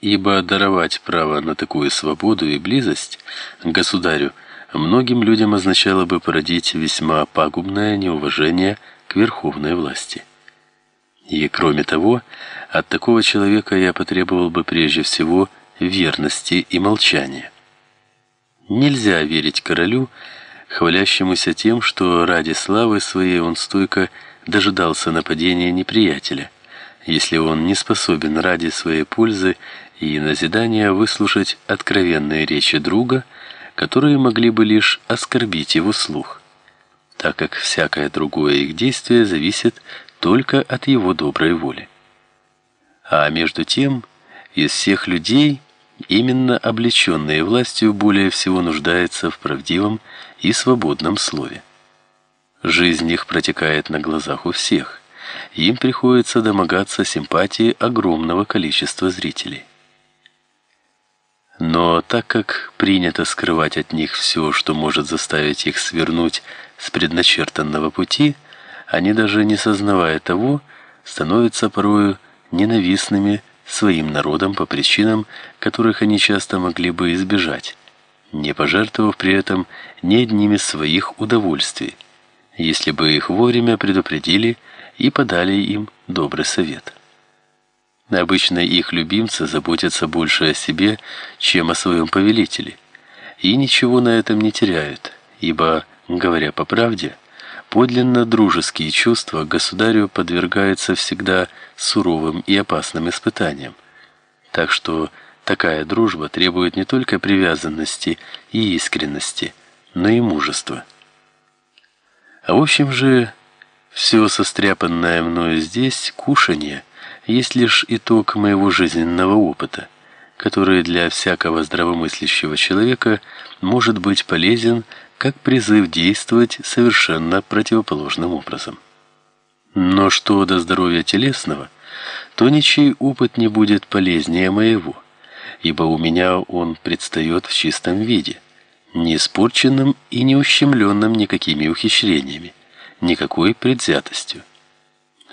ибо даровать право на такую свободу и близость государю многим людям означало бы породить весьма пагубное неуважение к верховной власти. И кроме того, от такого человека я потребовал бы прежде всего верности и молчания. Нельзя верить королю, хвалящемуся тем, что ради славы своей он стойко дожидался нападения неприятеля, если он не способен ради своей пользы и назидания выслушать откровенные речи друга, которые могли бы лишь оскорбить его слух, так как всякое другое их действие зависит только от его доброй воли. А между тем, из всех людей именно облеченные властью более всего нуждаются в правдивом и свободном слове. Жизнь их протекает на глазах у всех. Им приходится домогаться симпатии огромного количества зрителей. Но так как принято скрывать от них все, что может заставить их свернуть с предначертанного пути, они даже не сознавая того, становятся порою ненавистными своим народом по причинам, которых они часто могли бы избежать, не пожертвовав при этом ни одним из своих удовольствий, если бы их вовремя предупредили и подали им добрый совет. Обычно их любимцы заботятся больше о себе, чем о своем повелителе, и ничего на этом не теряют, ибо, говоря по правде, Подлинно дружеские чувства государю подвергаются всегда суровым и опасным испытаниям. Так что такая дружба требует не только привязанности и искренности, но и мужества. А в общем же, все состряпанное мною здесь кушанье есть лишь итог моего жизненного опыта, который для всякого здравомыслящего человека может быть полезен как призыв действовать совершенно противоположным образом. Но что до здоровья телесного, то ничей опыт не будет полезнее моего, ибо у меня он предстает в чистом виде, не испорченным и не ущемленным никакими ухищрениями, никакой предвзятостью.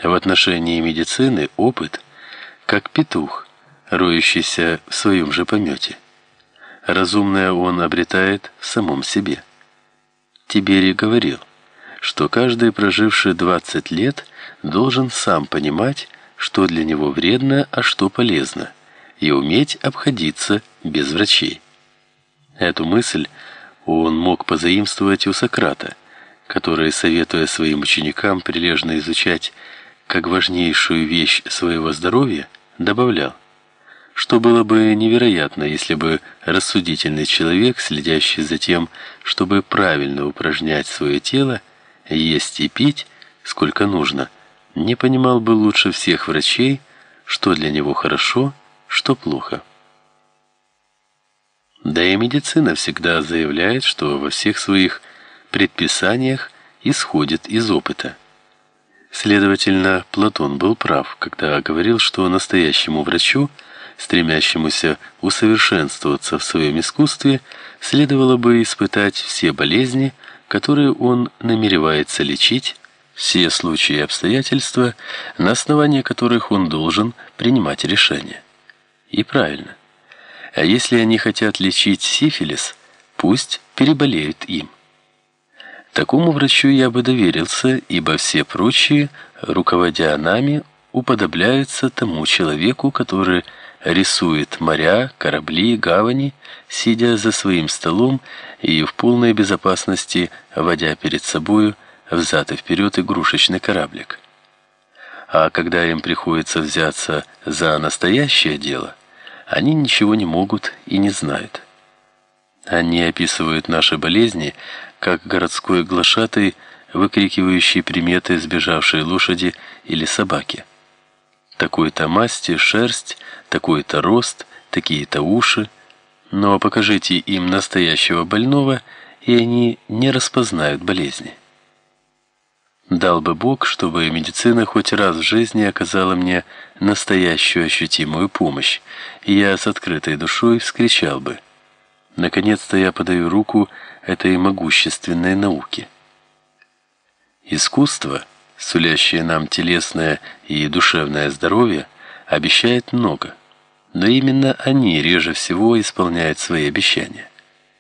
В отношении медицины опыт как петух, роющийся в своем же помете. Разумное он обретает в самом себе. Тиберий говорил, что каждый проживший 20 лет должен сам понимать, что для него вредно, а что полезно, и уметь обходиться без врачей. Эту мысль он мог позаимствовать у Сократа, который, советуя своим ученикам прилежно изучать как важнейшую вещь своего здоровья, добавлял: что было бы невероятно, если бы рассудительный человек, следящий за тем, чтобы правильно упражнять свое тело, есть и пить, сколько нужно, не понимал бы лучше всех врачей, что для него хорошо, что плохо. Да и медицина всегда заявляет, что во всех своих предписаниях исходит из опыта. Следовательно, Платон был прав, когда говорил, что настоящему врачу – стремящемуся усовершенствоваться в своем искусстве, следовало бы испытать все болезни, которые он намеревается лечить, все случаи и обстоятельства, на основании которых он должен принимать решения. И правильно. А если они хотят лечить сифилис, пусть переболеют им. Такому врачу я бы доверился, ибо все прочие, руководя нами, уподобляются тому человеку, который рисует моря, корабли, гавани, сидя за своим столом и в полной безопасности водя перед собою взад и вперед игрушечный кораблик. А когда им приходится взяться за настоящее дело, они ничего не могут и не знают. Они описывают наши болезни, как городской глашатай, выкрикивающий приметы сбежавшей лошади или собаки такой-то масти шерсть, такой-то рост, такие-то уши. Но покажите им настоящего больного, и они не распознают болезни. Дал бы Бог, чтобы медицина хоть раз в жизни оказала мне настоящую ощутимую помощь, и я с открытой душой вскричал бы: наконец-то я подаю руку этой могущественной науке. Искусство сулящее нам телесное и душевное здоровье, обещает много. но именно они реже всего исполняют свои обещания.